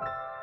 you.